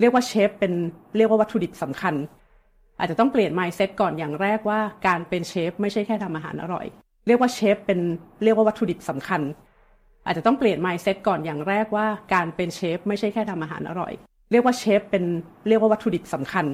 เรียกว่าเชฟเป็นเรียกว่าวัตถุดิบสำคัญ อาจจะต้องเปลี่ยน mindset ก่อนอย่างแรกว่าการเป็นเชฟไม่ใช่แค่ทำอาหารอร่อย เรียกว่าเชฟเป็นเรียกว่าวัตถุดิบสำคัญ อาจจะต้องเปลี่ยน mindset ก่อนอย่างแรกว่าการเป็นเชฟไม่ใช่แค่ทำอาหารอร่อย เรียกว่าเชฟเป็นเรียกว่าวัตถุดิบสำคัญ